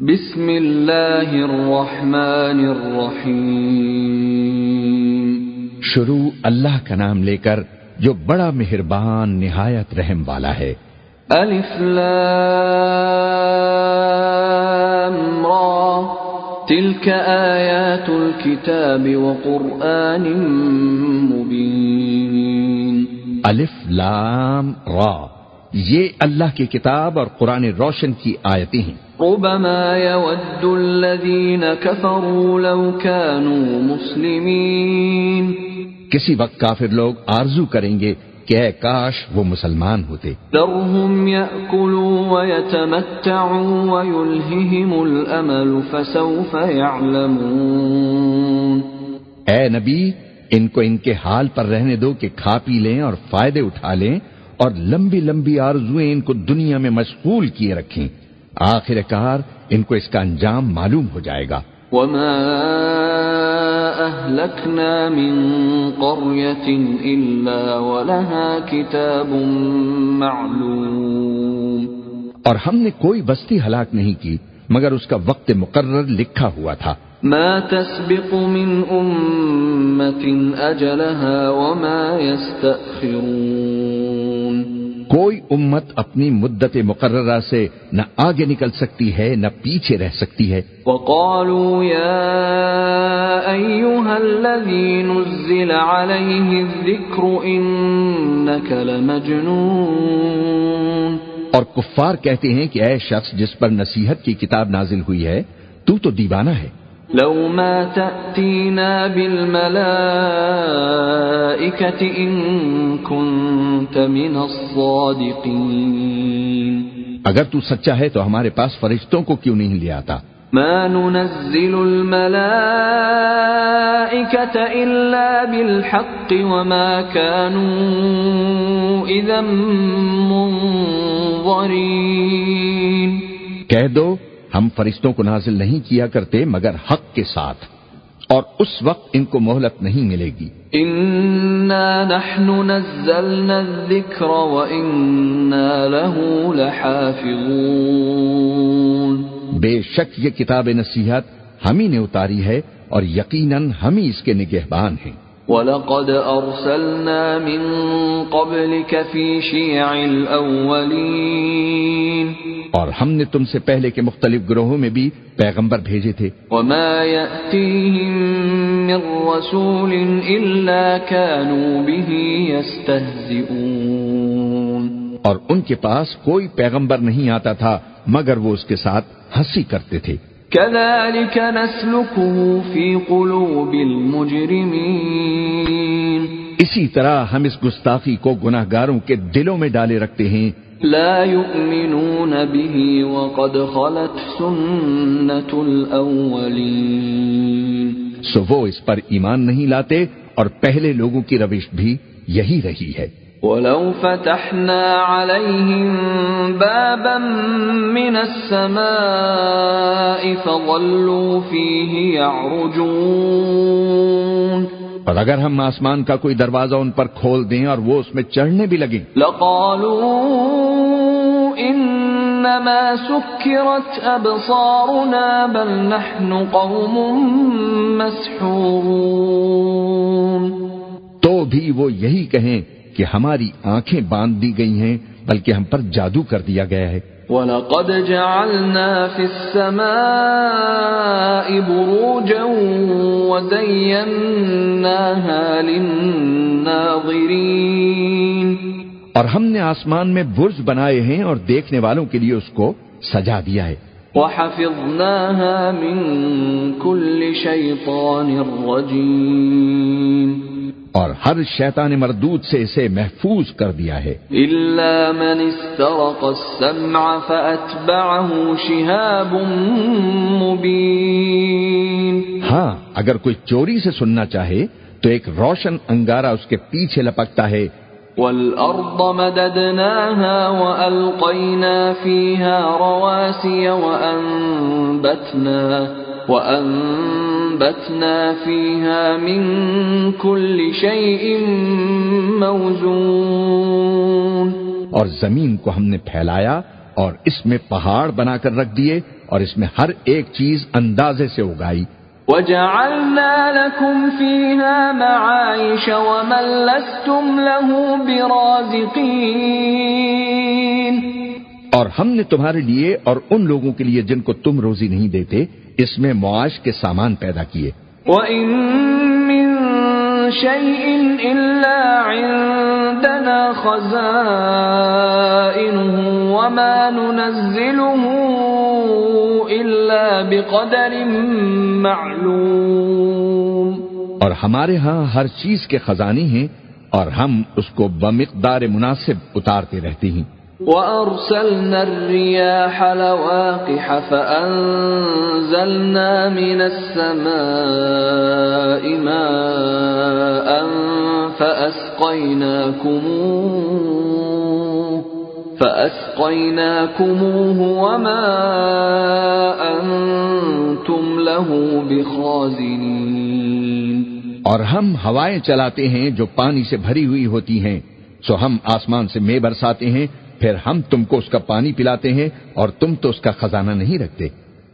بسم اللہ الرحمن الرحیم۔ شروع اللہ کا نام لے کر جو بڑا مہربان نہایت رحم والا ہے۔ الف لام را۔ تلك آیات الكتاب وقرآن مبین۔ الف لام را۔ یہ اللہ کی کتاب اور قرآن روشن کی آیتیں ہیں۔ ربما يود الذين كفروا لو كانوا مسلمين. کسی وقت کافر لوگ آرزو کریں گے کہ اے کاش وہ مسلمان ہوتے۔ ذرهم يأكلوا ويتمتعوا ويلههم الأمل فسوف يعلمون. اے نبی ان کو ان کے حال پر رہنے دو کہ کھا پی لیں اور فائدے اٹھا لیں۔ اور لمبی لمبی آرزویں ان کو دنیا میں مشغول کیے رکھیں۔ آخر کار ان کو اس کا انجام معلوم ہو جائے گا۔ وما اهلكنا من قرية الا ولها كتاب معلوم۔ اور ہم نے کوئی بستی ہلاک نہیں کی مگر اس کا وقت مقرر لکھا ہوا تھا۔ ما تسبق من امة اجلها وما يستأخرون۔ کوئی امت اپنی مدت مقررہ سے نہ آگے نکل سکتی ہے نہ پیچھے رہ سکتی ہے۔ وقالوا يا ايها الذي نزل عليه الذكر انك لمجنون۔ اور کفار کہتے ہیں کہ اے شخص جس پر نصیحت کی کتاب نازل ہوئی ہے تو تو دیوانہ ہے۔ لو ما تأتينا بالملائكة إن كنت من الصادقين. اگر تو سچا ہے تو ہمارے پاس فرشتوں کو کیوں نہیں لے آتا؟ ما ننزل الملائكة إلا بالحق وما كانوا إذا منظرين. کہہ دو ہم فرشتوں کو نازل نہیں کیا کرتے مگر حق کے ساتھ۔ اور اس وقت ان کو مہلت نہیں ملے گی۔ نحن نزلنا الذکر له لحافظون۔ بے شک یہ کتاب نصیحت ہم ہی نے اتاری ہے اور یقیناً ہم ہی اس کے نگہبان ہیں۔ وَلَقَدْ أَرْسَلْنَا مِن قَبْلِكَ فِي شِيَعِ الْأَوَّلِينَ. اور ہم نے تم سے پہلے کے مختلف گروہوں میں بھی پیغمبر بھیجے تھے۔ وَمَا يَأْتِيهِم مِّن رَّسُولٍ إِلَّا كَانُوا بِهِ يَسْتَهْزِئُونَ. اور ان کے پاس کوئی پیغمبر نہیں آتا تھا مگر وہ اس کے ساتھ ہنسی کرتے تھے۔ كذلك نسلكه في قلوب المجرمين. اسی طرح ہم اس گستاخی کو گناہ گاروں کے دلوں میں ڈالے رکھتے ہیں۔ لا يؤمنون به وقد خلت سنة الأولين. سو وہ اس پر ایمان نہیں لاتے اور پہلے لوگوں کی روش بھی یہی رہی ہے۔ ولو فتحنا عليهم بابا من السماء فظلوا فيه يعرجون. اور اگر ہم آسمان کا کوئی دروازہ ان پر کھول دیں اور وہ اس میں چڑھنے بھی لگیں۔ لقالوا انما سكرت ابصارنا بل نحن قوم مسحورون. تو بھی وہ یہی کہیں کہ ہماری آنکھیں باندھ دی گئی ہیں بلکہ ہم پر جادو کر دیا گیا ہے۔ وَلَقَدْ جَعَلْنَا فِي السَّمَاءِ بُرُوجًا وَزَيَّنَّاهَا لِلنَّاظِرِينَ۔ اور ہم نے آسمان میں برج بنائے ہیں اور دیکھنے والوں کے لیے اس کو سجا دیا ہے۔ وَحَفِظْنَاهَا مِن كُلِّ شَيْطَانٍ رَجِيمٍ۔ اور ہر شیطان مردود سے اسے محفوظ کر دیا ہے۔ من استرق السمع شهاب ہاں اگر کوئی چوری سے سننا چاہے تو ایک روشن انگارہ اس کے پیچھے لپکتا ہے۔ والارض مددناها والقينا فيها رواسي وانبتنا وأنبتنا فيها من كل شيء موزون. اور زمین کو ہم نے پھیلایا اور اس میں پہاڑ بنا کر رکھ دیے اور اس میں ہر ایک چیز اندازے سے اگائی۔ وَجَعَلْنَا لَكُمْ فِيهَا مَعَائِشَ وَمَن لَّسْتُمْ لَهُ بِرَازِقِينَ. اور ہم نے تمہارے لیے اور ان لوگوں کے لیے جن کو تم روزی نہیں دیتے اس میں معاش کے سامان پیدا کیے۔ وَإِن مِّن شَيْءٍ إِلَّا عِندَنَا خَزَائِنُهُ وَمَا نُنَزِّلُهُ إِلَّا بِقَدَرٍ مَّعْلُومٍ۔ اور ہمارے ہاں ہر چیز کے خزانے ہیں اور ہم اس کو بمقدار مناسب اتارتے رہتے ہیں۔ وَأَرْسَلْنَا الرِّيَاحَ لَوَاقِحَ فَأَنزَلْنَا مِنَ السَّمَاءِ مَاءً فَأَسْقَيْنَاكُمُوهُ فَأَسْقَيْنَاكُمُوهُ وَمَا أَنتُمْ لَهُ بِخَازِنِينَ اور ہم ہوائیں چلاتے ہیں جو پانی سے بھری ہوئی ہوتی ہیں، سو ہم آسمان سے مے برساتے ہیں پھر ہم تم کو اس کا پانی پلاتے ہیں اور تم تو اس کا خزانہ نہیں رکھتے۔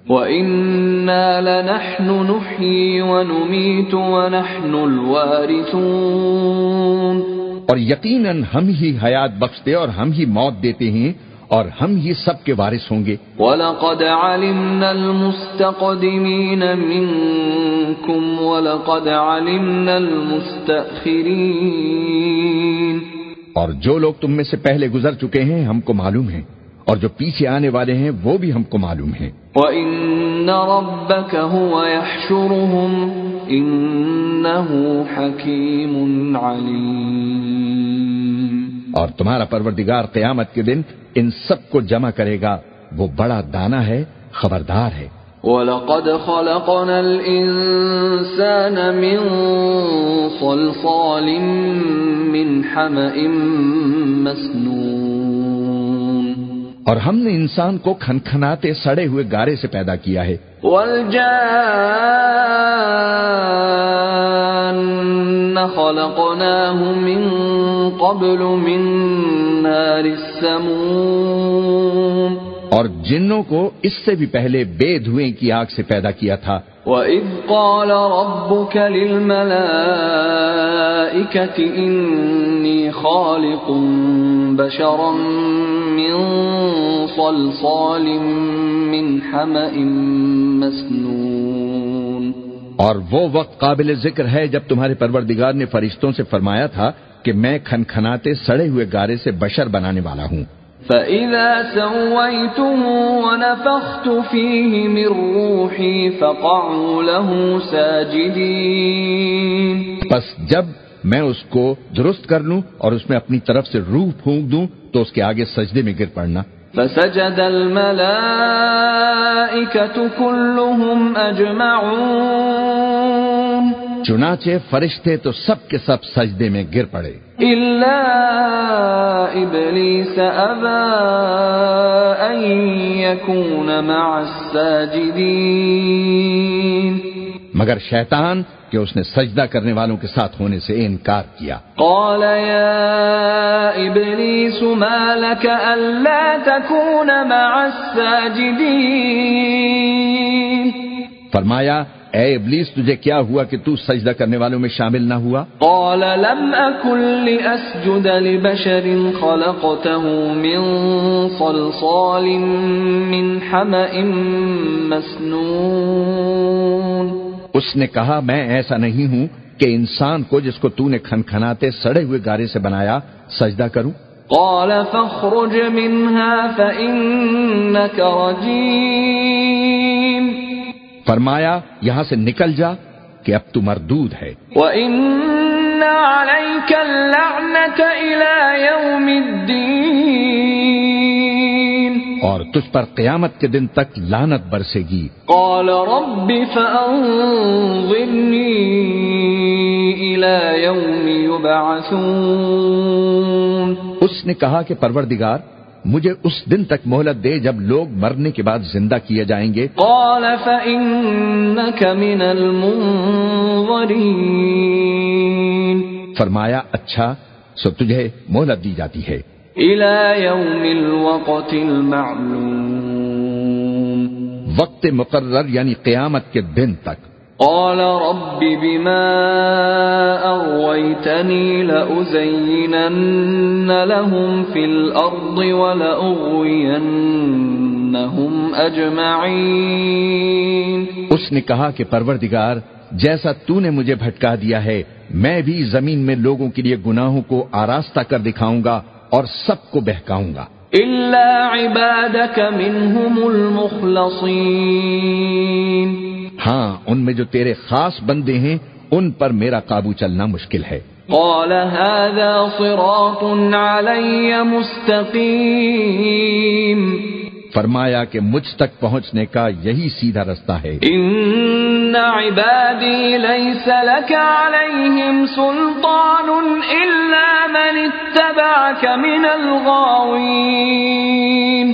وَإِنَّا لَنَحْنُ نُحْيِي وَنُمِيتُ وَنَحْنُ الْوَارِثُونَ۔ اور یقیناً ہم ہی حیات بخشتے اور ہم ہی موت دیتے ہیں اور ہم ہی سب کے وارث ہوں گے۔ وَلَقَدْ عَلِمْنَا الْمُسْتَقْدِمِينَ مِنْكُمْ وَلَقَدْ عَلِمْنَا الْمُسْتَأْخِرِينَ۔ اور جو لوگ تم میں سے پہلے گزر چکے ہیں ہم کو معلوم ہے اور جو پیچھے آنے والے ہیں وہ بھی ہم کو معلوم ہے وَإِنَّ رَبَّكَ هُوَ يَحْشُرُهُمْ إِنَّهُ حَكِيمٌ عَلِيمٌ۔ اور تمہارا پروردگار قیامت کے دن ان سب کو جمع کرے گا۔ وہ بڑا دانا ہے خبردار ہے۔ وَلَقَدْ خَلَقْنَا الْإِنسَانَ مِنْ صَلْصَالٍ مِّنْ حَمَإٍ مَسْنُونٍ اور ہم نے انسان کو کھنکھناتے سڑے ہوئے گارے سے پیدا کیا ہے۔ وَالْجَانَّ خَلَقْنَاهُ مِنْ قَبْلُ مِنْ نَارِ السَّمُومِ اور جنوں کو اس سے بھی پہلے بے دھوئیں کی آگ سے پیدا کیا تھا۔ وَإِذْ قَالَ رَبُّكَ لِلْمَلَائِكَةِ إِنِّي خَالِقٌ بَشَرًا مِّن صَلْصَالٍ مِّنْ حَمَإٍ مَسْنُونٍ۔ اور وہ وقت قابل ذکر ہے جب تمہارے پروردگار نے فرشتوں سے فرمایا تھا کہ میں کھنکھناتے سڑے ہوئے گارے سے بشر بنانے والا ہوں۔ فَإِذَا سَوَّيْتُهُ وَنَفَخْتُ فِيهِ مِن رُّوحِي فَقَعُوا لَهُ سَاجِدِينَ بس جب میں اس کو درست کر لوں اور اس میں اپنی طرف سے روح پھونک دوں تو اس کے آگے سجدے میں گر پڑنا۔ فَسَجَدَ الْمَلَائِكَةُ كُلُّهُمْ أَجْمَعُونَ چنانچہ فرشتے تو سب کے سب سجدے میں گر پڑے۔ يَكُونَ مَعَ السَّاجِدِينَ۔ مگر شیطان کہ اس نے سجدہ کرنے والوں کے ساتھ ہونے سے انکار کیا۔ قال يا إبليس ما لك ألا تكون مع الساجدين۔ فرمایا اے ابلیس تجھے کیا ہوا کہ تو سجدہ کرنے والوں میں شامل نہ ہوا؟ قال لم أكن لأسجد لبشر خلقته من صلصال من حمأ مسنون. اس نے کہا میں ایسا نہیں ہوں کہ انسان کو جس کو تو نے کھنکھناتے سڑے ہوئے گارے سے بنایا سجدہ کروں. قال فاخرج منها فإنك رجيم فرمایا یہاں سے نکل جا کہ اب تو مردود ہے۔ وَإِنَّ عَلَيْكَ اللَّعْنَةَ إِلَى يَوْمِ الدِّينِ اور تجھ پر قیامت کے دن تک لانت برسے گی۔ قال رب فأنظرني إلى يوم يبعثون اس نے کہا کہ پروردگار مجھے اس دن تک مہلت دے جب لوگ مرنے کے بعد زندہ کیے جائیں گے۔ قال فإنك من المنظرين۔ فرمایا اچھا سو تجھے مہلت دی جاتی ہے۔ إلى يوم الوقت المعلوم۔ وقت مقرر یعنی قیامت کے دن تک۔ قال رب بما أغويتني لأزينن لهم في الأرض ولأغوينهم أجمعين. اس نے کہا کہ پروردگار، جیسا تو نے مجھے بھٹکا دیا ہے، میں بھی زمین میں لوگوں کے لیے گناہوں کو آراستہ کر دکھاؤں گا اور سب کو بہکاؤں گا۔ عبادك منهم ہاں ان میں جو تیرے خاص بندے ہیں ان پر میرا قابو چلنا مشکل ہے۔ قال هذا صراط علي مستقيم فرمایا کہ مجھ تک پہنچنے کا یہی سیدھا رستہ ہے۔ إن عبادي ليس لك عليهم سلطان إلا من اتبعك من الغاوين۔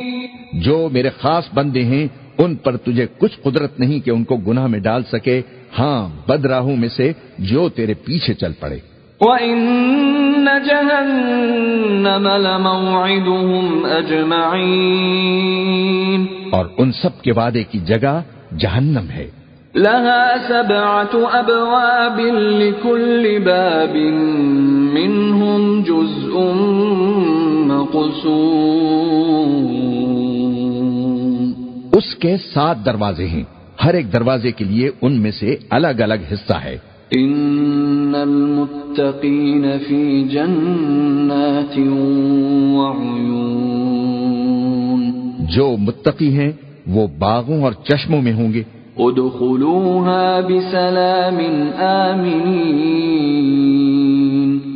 جو میرے خاص بندے ہیں ان پر تجھے کچھ قدرت نہیں کہ ان کو گناہ میں ڈال سکے۔ ہاں بد راہوں میں سے جو تیرے پیچھے چل پڑے۔ وَإِنَّ جَهَنَّمَ لَمَوْعِدُهُمْ أَجْمَعِينَ اور ان سب کے وعدے کی جگہ جہنم ہے۔ لها سبعة أبواب لكل باب منهم جزء مقسوم اس کے سات دروازے ہیں۔ ہر ایک دروازے کے لیے ان میں سے الگ الگ حصہ ہے۔ إن المتقين في جنات وعيون جو متقی ہیں وہ باغوں اور چشموں میں ہوں گے۔ ادخلوها بسلام آمنين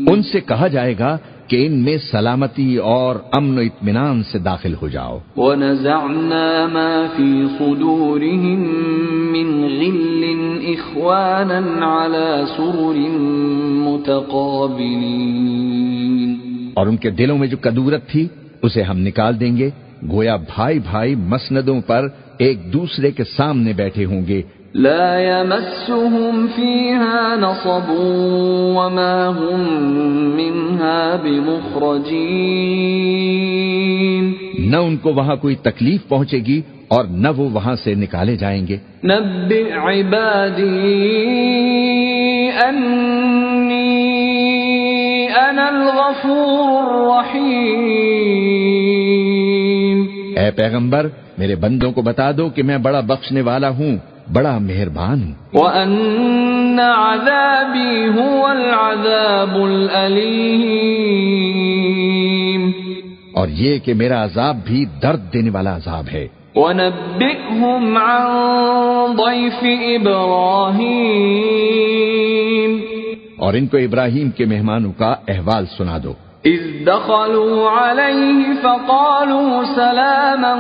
ان سے کہا جائے گا کہ ان میں سلامتی اور امن و اطمینان سے داخل ہو جاؤ۔ ونزعنا ما في صدورهم من غل إخوانا على سرر متقابلين۔ اور ان کے دلوں میں جو کدورت تھی اسے ہم نکال دیں گے۔ گویا بھائی بھائی مسندوں پر ایک دوسرے کے سامنے بیٹھے ہوں گے۔ لا يمسهم فيها نصب وما هم منها بمخرجين. نہ ان کو وہاں کوئی تکلیف پہنچے گی اور نہ وہ وہاں سے نکالے جائیں گے۔ نبئ عبادي أني أنا الغفور الرحيم اے پیغمبر میرے بندوں کو بتا دو کہ میں بڑا بخشنے والا ہوں۔ بڑا مہربان ہوں۔ وأن عذابي هو العذاب الأليم۔ اور یہ کہ میرا عذاب بھی درد دینے والا عذاب ہے۔ ونبئهم عن ضيف إبراهيم۔ اور ان کو ابراہیم کے مہمانوں کا احوال سنا دو۔ إذ دخلوا عليه فقالوا سلاما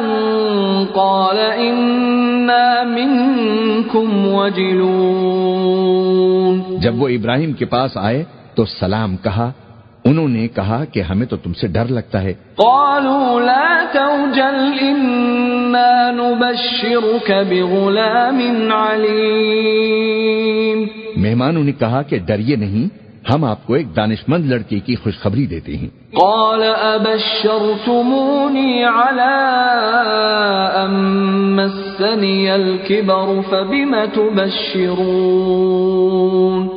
قال إنا منكم وجلون. جب وہ ابراہیم کے پاس آئے تو سلام کہا انہوں نے کہا کہ ہمیں تو تم سے ڈر لگتا ہے۔ قالوا لا توجل إنا نبشرك بغلام عليم مہمانوں نے کہا کہ ڈریے نہیں ہم آپ کو ایک دانشمند لڑکے کی خوشخبری دیتے ہیں۔ قال أبشرتموني على أن مسني الكبر فبم تبشرون؟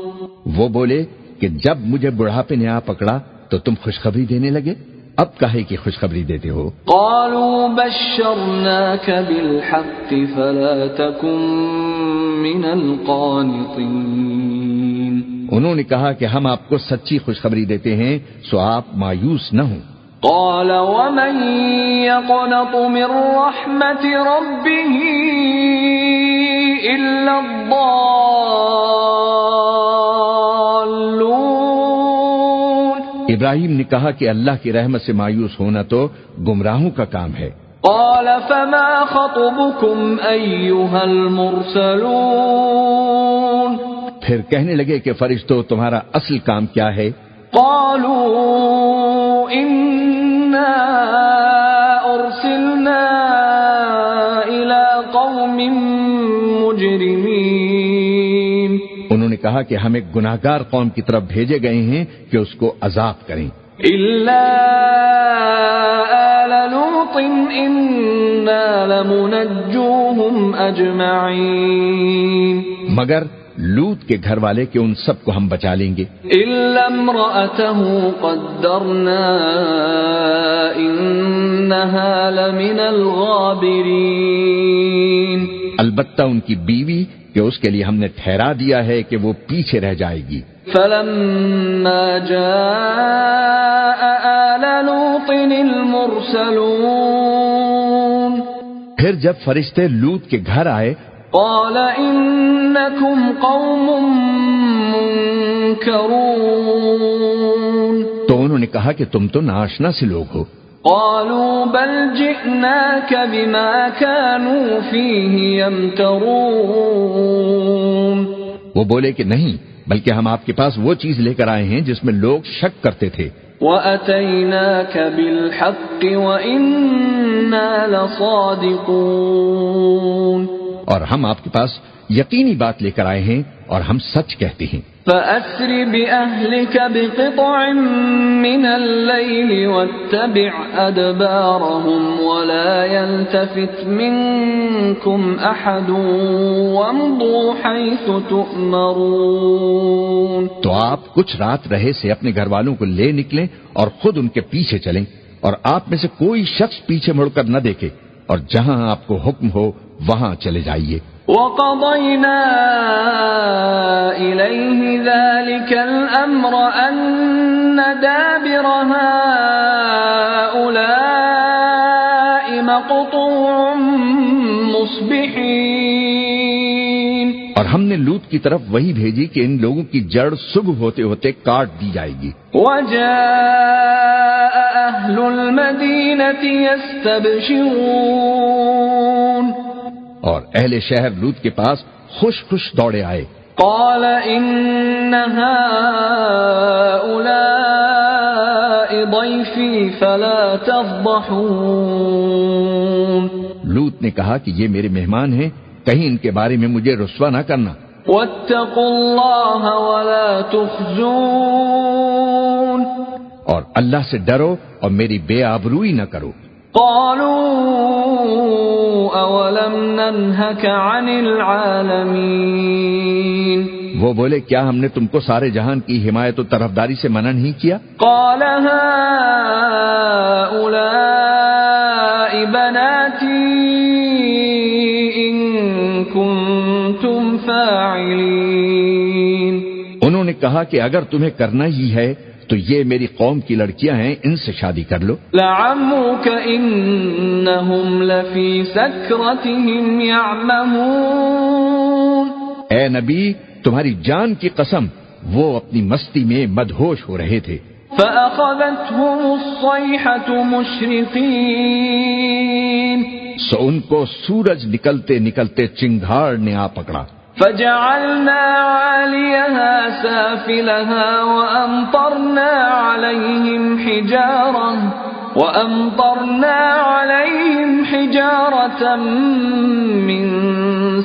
وہ بولے کہ جب مجھے بڑھاپے نے آ پکڑا تو تم خوشخبری دینے لگے۔ اب کہے کی خوشخبری دیتے ہو؟ قالوا بشرناك بالحق فلا تكن من القانطين۔ انہوں نے کہا کہ ہم آپ کو سچی خوشخبری دیتے ہیں سو آپ مایوس نہ ہوں۔ قال ومن يقنط من رحمة ربه إلا الضالون۔ ابراہیم نے کہا کہ اللہ کی رحمت سے مایوس ہونا تو گمراہوں کا کام ہے۔ قال فما خطبكم أيها المرسلون؟ پھر کہنے لگے کہ فرشتوں تمہارا اصل کام کیا ہے؟ قالوا إنا أرسلنا إلى قوم مجرمين. انہوں نے کہا کہ ہم ایک گناہگار قوم کی طرف بھیجے گئے ہیں کہ اس کو عذاب کریں۔ إلا آل لوط إنا لمنجوهم أجمعين. مگر لوت کے گھر والے کہ ان سب کو ہم بچا لیں گے۔ قدرنا لمن البتہ ان کی بیوی کہ اس کے لیے ہم نے ٹھہرا دیا ہے کہ وہ پیچھے رہ جائے گی۔ فلما جاء آل لوط المرسلون۔ پھر جب فرشتے لوت کے گھر آئے قال إنكم قوم منكرون. تو انہوں نے کہا کہ تم تو ناشنا سے لوگ ہو۔ قالوا بل جئناك بما كانوا فيه يمترون. وہ بولے کہ نہیں بلکہ ہم آپ کے پاس وہ چیز لے کر آئے ہیں جس میں لوگ شک کرتے تھے۔ وَأَتَيْنَاكَ بِالْحَقِّ وَإِنَّا لَصَادِقُونَ. اور ہم آپ کے پاس یقینی بات لے کر آئے ہیں اور ہم سچ کہتے ہیں۔ فأسر بأهلك بقطع من الليل واتبع أدبارهم ولا يلتفت منكم أحد وامضوا حيث تؤمرون۔ تو آپ کچھ رات رہے سے اپنے گھر والوں کو لے نکلیں اور خود ان کے پیچھے چلیں اور آپ میں سے کوئی شخص پیچھے مڑ کر نہ دیکھے اور جہاں آپ کو حکم ہو وہاں چلے جائیے۔ وقضينا إليه ذلك الأمر أن دابر هؤلاء مقطوع مصبحين۔ اور ہم نے لوت کی طرف وہی بھیجی کہ ان لوگوں کی جڑ صبح ہوتے ہوتے کاٹ دی جائے گی۔ وجاء أهل المدينة يستبشرون۔ اور اہل شہر لوت کے پاس خوش خوش دوڑے آئے۔ قال إن هؤلاء ضيفي فلا تفضحون۔ لوت نے کہا کہ یہ میرے مہمان ہیں کہیں ان کے بارے میں مجھے رسوا نہ کرنا۔ واتقوا الله ولا تخزون۔ اور اللہ سے ڈرو اور میری بے آبروئی نہ کرو۔ قالوا أولم ننهك عن العالمين وہ بولے کیا ہم نے تم کو سارے جہان کی حمایت و طرفداری سے منع نہیں کیا؟ قال هؤلاء بناتي إن كنتم فاعلين انہوں نے کہا کہ اگر تمہیں کرنا ہی ہے تو یہ میری قوم کی لڑکیاں ہیں ان سے شادی کر لو۔ يعمهون اے نبی تمہاری جان کی قسم وہ اپنی مستی میں مدہوش ہو رہے تھے۔ فأخذتهم الصيحة مشرقين۔ سو ان کو سورج نکلتے نکلتے چنگھاڑ نے آ پکڑا۔ فجعلنا عاليها سافلها وأمطرنا عليهم حجارة وأمطرنا عليهم حجارة من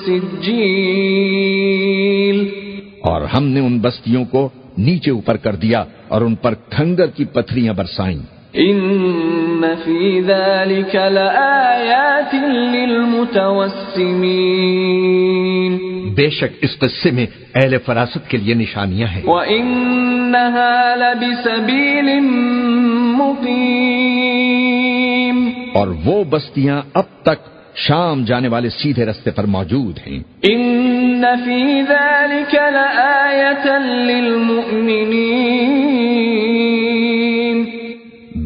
سجيل اور ہم نے ان بستیوں کو نیچے اوپر کر دیا اور ان پر کھنگر کی پتھریاں برسائیں۔ إن في ذلك لآيات للمتوسمين بے شک اس قصے میں اہل فراست کے لیے نشانیاں ہیں۔ وإنها لبسبيل مقيم اور وہ بستیاں اب تک شام جانے والے سیدھے رستے پر موجود ہیں۔ إن في ذلك لآية للمؤمنين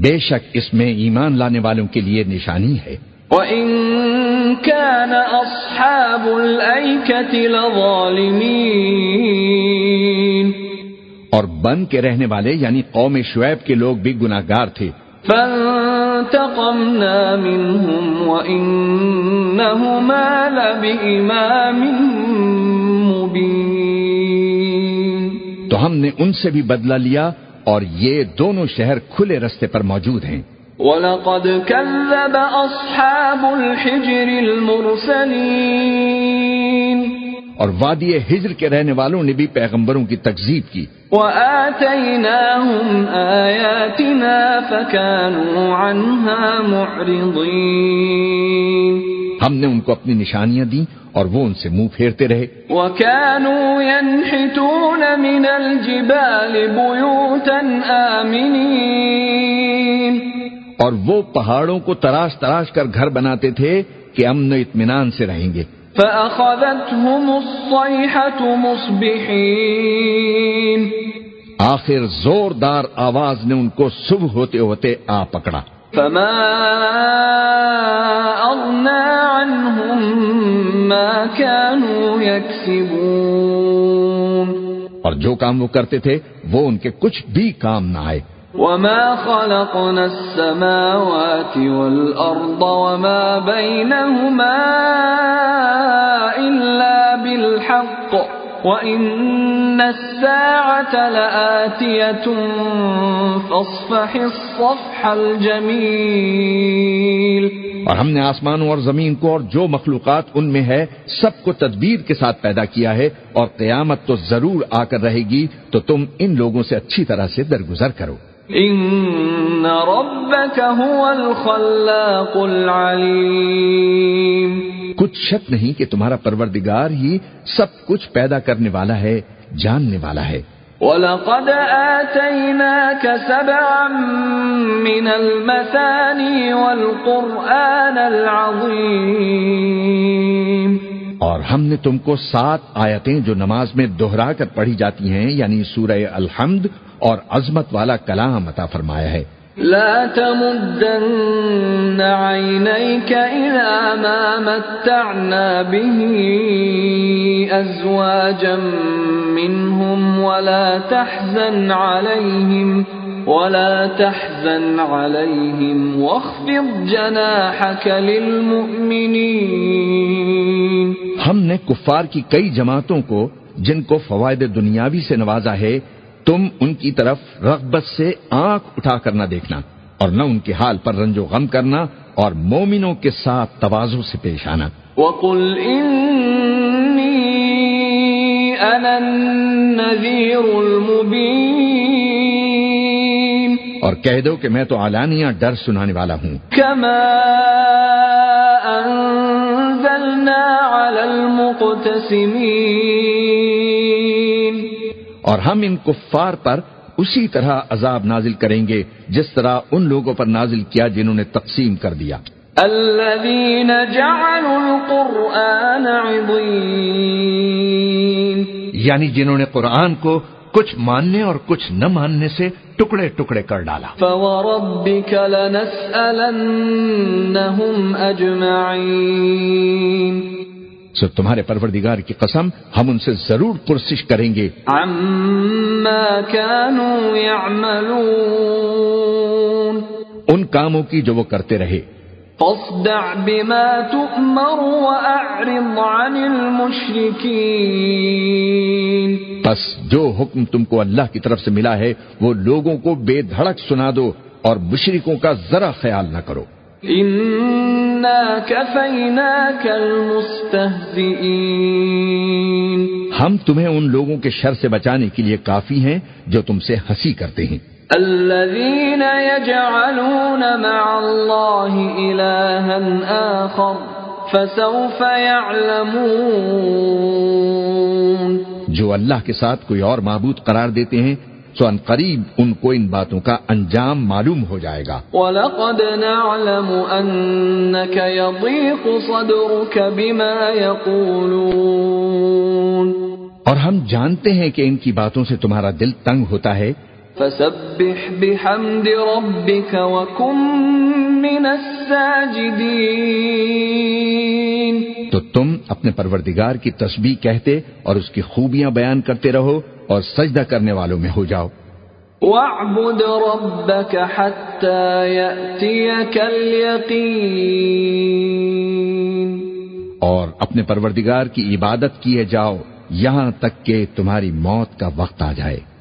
بے شک اس میں ایمان لانے والوں کے لیے نشانی ہے۔ وإن كان أصحاب الأيكة لظالمين اور بن کے رہنے والے یعنی قوم شعیب کے لوگ بھی گناہگار تھے۔ فانتقمنا منهم وإنهما لبإمام مبين تو ہم نے ان سے بھی بدلہ لیا اور یہ دونوں شہر کھلے رستے پر موجود ہیں۔ وَلَقَدْ كَذَّبَ أَصْحَابُ الْحِجْرِ الْمُرْسَلِينَ اور وادی ہجر کے رہنے والوں نے بھی پیغمبروں کی تکزیب کی۔ وآتيناهم آياتنا فكانوا عنها معرضين ہم نے ان کو اپنی نشانیاں دی اور وہ ان سے منہ پھیرتے رہے۔ وكانوا ينحتون من الجبال بيوتا آمنين۔ اور وہ پہاڑوں کو تراش تراش کر گھر بناتے تھے کہ امن و اطمینان سے رہیں گے۔ فأخذتهم الصيحة مصبحين۔ آخر زوردار آواز نے ان کو صبح ہوتے ہوتے آ پکڑا۔ فما أغنى عنهم ما كانوا يكسبون اور جو کام وہ کرتے تھے وہ ان کے کچھ بھی کام نہ آئے۔ وما خلقنا السماوات والأرض وما بينهما إلا بالحق وَإِنَّ السَّاعَةَ لَآتِيَةٌ فَاصْفَحِ الصَّفْحَ الْجَمِيلِ اور ہم نے آسمانوں اور زمین کو اور جو مخلوقات ان میں ہے، سب کو تدبیر کے ساتھ پیدا کیا ہے اور قیامت تو ضرور آ کر رہے گی، تو تم ان لوگوں سے اچھی طرح سے درگزر کرو۔ ان ربك هو الخلاق العليم کچھ شک نہیں کہ تمہارا پروردگار ہی سب کچھ پیدا کرنے والا ہے جاننے والا ہے۔ وَلَقَدْ آتَيْنَاكَ سَبْعًا مِّنَ الْمَثَانِي وَالْقُرْآنَ الْعَظِيمِ اور ہم نے تم کو سات آیتیں جو نماز میں دوہرا کر پڑھی جاتی ہیں یعنی سورہ الحمد اور عظمت والا کلام عطا فرمایا ہے۔ لا تمدن عينيك إلى ما متعنا به أزواجا منهم ولا تحزن عليهم ولا تحزن عليهم واخفض جناحك للمؤمنين ہم نے کفار کی کئی جماعتوں کو جن کو فوائد دنیاوی سے نوازا ہے تم ان کی طرف رغبت سے آنکھ اٹھا کر نہ دیکھنا اور نہ ان کے حال پر رنج و غم کرنا اور مومنوں کے ساتھ توازو سے پیش آنا۔ وَقُلْ إِنِّي أَنَا النَّذِيرُ الْمُبِينُ اور کہہ دو کہ میں تو علانیہ ڈر سنانے والا ہوں۔ كما أنزلنا على المقتسمين اور ہم ان کفار پر اسی طرح عذاب نازل کریں گے جس طرح ان لوگوں پر نازل کیا جنہوں نے تقسیم کر دیا۔ الذين جعلوا القرآن عضين. یعنی جنہوں نے قرآن کو کچھ ماننے اور کچھ نہ ماننے سے ٹکڑے ٹکڑے کر ڈالا۔ فوربك لنسألنهم أجمعين۔ سو تمہارے پروردگار کی قسم ہم ان سے ضرور پرسش کریں گے۔ عما كانوا يعملون۔ ان کاموں کی جو وہ کرتے رہے۔ فاصدع بما تؤمر عن بس جو حکم تم کو اللہ کی طرف سے ملا ہے وہ لوگوں کو بے دھڑک سنا دو اور مشرکوں کا ذرا خیال نہ کرو۔ ہم تمہیں ان لوگوں کے شر سے بچانے کے لیے کافی ہیں جو تم سے ہنسی کرتے ہیں۔ الذين يجعلون مع الله إلها آخر فسوف يعلمون جو اللہ کے ساتھ کوئی اور معبود قرار دیتے ہیں سو ان قریب ان کو ان باتوں کا انجام معلوم ہو جائے گا۔ ولقد نعلم أنك يضيق صدرك بما يقولون۔ اور ہم جانتے ہیں کہ ان کی باتوں سے تمہارا دل تنگ ہوتا ہے۔ فسبح بحمد ربك وكن من الساجدين. تو تم اپنے پروردگار کی تسبیح کہتے اور اس کی خوبیاں بیان کرتے رہو اور سجدہ کرنے والوں میں ہو جاؤ۔ واعبد ربك حتى يأتيك اليقين. اور اپنے پروردگار کی عبادت کیے جاؤ یہاں تک کہ تمہاری موت کا وقت آ جائے۔